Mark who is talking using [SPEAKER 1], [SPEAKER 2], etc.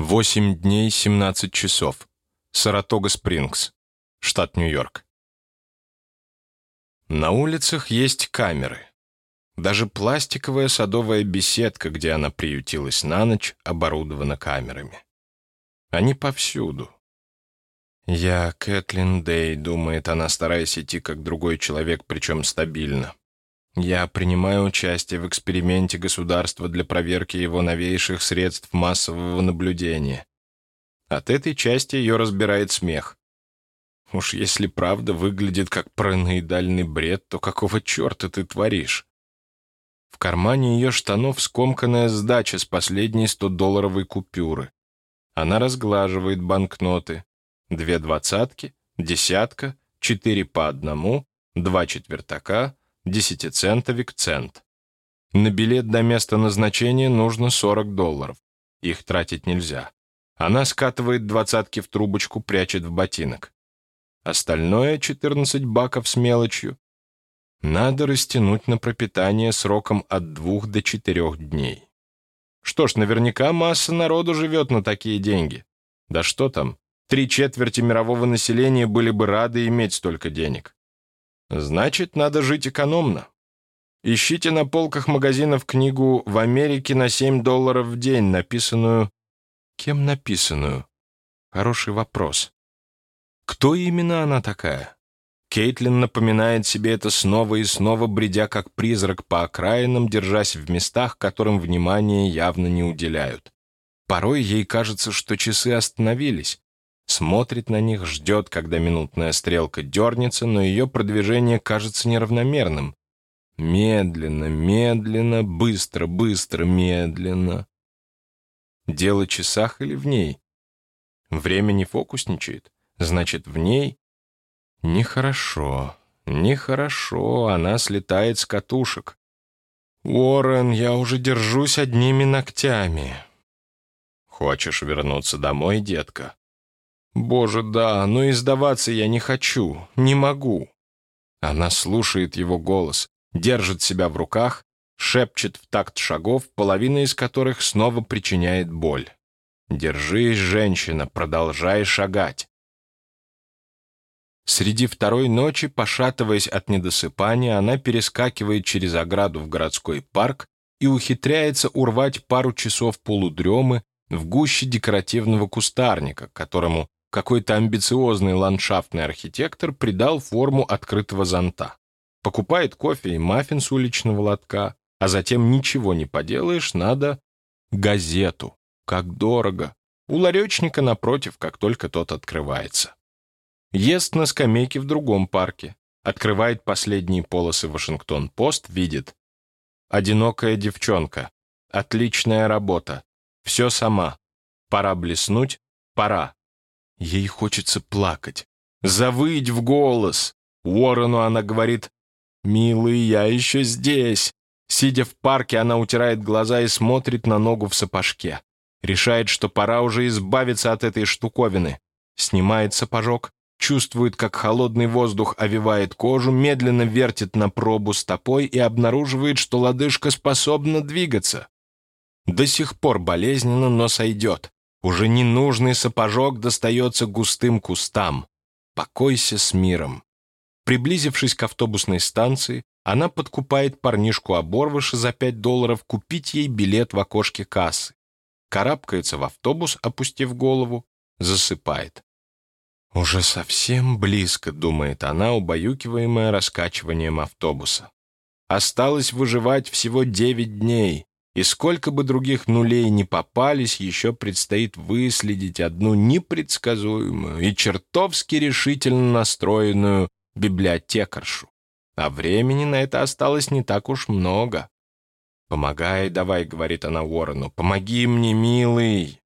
[SPEAKER 1] 8 дней 17 часов. Саратога-Спрингс, штат Нью-Йорк. На улицах есть камеры. Даже пластиковая садовая беседка, где она приютилась на ночь, оборудована камерами. Они повсюду. «Я Кэтлин Дэй», — думает она, стараясь идти как другой человек, причем стабильно. «Я принимаю участие в эксперименте государства для проверки его новейших средств массового наблюдения». От этой части ее разбирает смех. Уж если правда выглядит как параноидальный бред, то какого черта ты творишь? В кармане ее штанов скомканная сдача с последней 100-долларовой купюры. Она разглаживает банкноты. Две двадцатки, десятка, четыре по одному, два четвертака, десятицентовик, цент. На билет до места назначения нужно 40 долларов. Их тратить нельзя. Она скатывает двадцатки в трубочку, прячет в ботинок. Остальное, 14 баков с мелочью, надо растянуть на пропитание сроком от двух до четырех дней. Что ж, наверняка масса народу живет на такие деньги. Да что там, три четверти мирового населения были бы рады иметь столько денег. Значит, надо жить экономно. Ищите на полках магазинов книгу «В Америке на 7 долларов в день», написанную... Кем написанную? Хороший вопрос. Кто именно она такая? Кейтлин напоминает себе это снова и снова, бредя как призрак по окраинам, держась в местах, которым внимания явно не уделяют. Порой ей кажется, что часы остановились. Смотрит на них, ждет, когда минутная стрелка дернется, но ее продвижение кажется неравномерным. Медленно, медленно, быстро, быстро, медленно. Дело в часах или в ней? Время не фокусничает. Значит, в ней Нехорошо, нехорошо, она слетает с катушек. Уоррен, я уже держусь одними ногтями. Хочешь вернуться домой, детка? Боже, да, но издаваться я не хочу, не могу. Она слушает его голос, держит себя в руках, шепчет в такт шагов, половина из которых снова причиняет боль. Держись, женщина, продолжай шагать. Среди второй ночи, пошатываясь от недосыпания, она перескакивает через ограду в городской парк и ухитряется урвать пару часов полудремы в гуще декоративного кустарника, которому какой-то амбициозный ландшафтный архитектор придал форму открытого зонта. Покупает кофе и маффин с уличного лотка, а затем ничего не поделаешь, надо газету. Как дорого. У ларечника напротив, как только тот открывается. Ест на скамейке в другом парке. Открывает последние полосы Вашингтон-Пост, видит. Одинокая девчонка. Отличная работа. Все сама. Пора блеснуть. Пора. Ей хочется плакать. Завыть в голос. Уоррену она говорит, «Милый, я еще здесь». Сидя в парке, она утирает глаза и смотрит на ногу в сапожке. Решает, что пора уже избавиться от этой штуковины. Снимает сапожок, чувствует, как холодный воздух овивает кожу, медленно вертит на пробу стопой и обнаруживает, что лодыжка способна двигаться. До сих пор болезненно, но сойдет. Уже ненужный сапожок достается густым кустам. Покойся с миром. Приблизившись к автобусной станции, она подкупает парнишку-оборвыша за 5 долларов купить ей билет в окошке кассы. Карабкается в автобус, опустив голову, засыпает. «Уже совсем близко», — думает она, убаюкиваемая раскачиванием автобуса. «Осталось выживать всего девять дней, и сколько бы других нулей не попались, еще предстоит выследить одну непредсказуемую и чертовски решительно настроенную библиотекаршу. А времени на это осталось не так уж много. «Помогай давай», — говорит она Уоррену, — «помоги мне, милый».